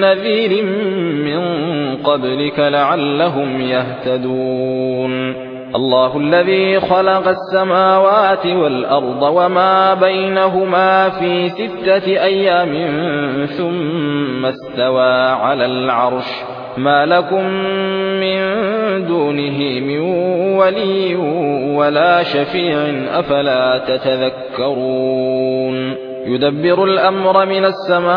نذير من قبلك لعلهم يهتدون. الله الذي خلق السماوات والأرض وما بينهما في ستة أيام ثم استوى على العرش. ما لكم من دونه من ولي ولا شفيع أفلا تتذكرون. يدبر الأمر من السماء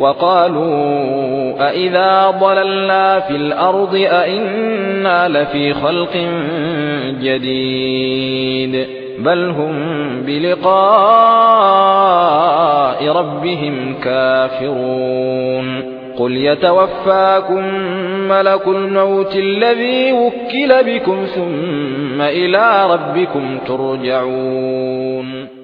وقالوا أئذا ضللنا في الأرض أئنا لفي خلق جديد بل هم بلقاء ربهم كافرون قل يتوفاكم ملك الموت الذي وكل بكم ثم إلى ربكم ترجعون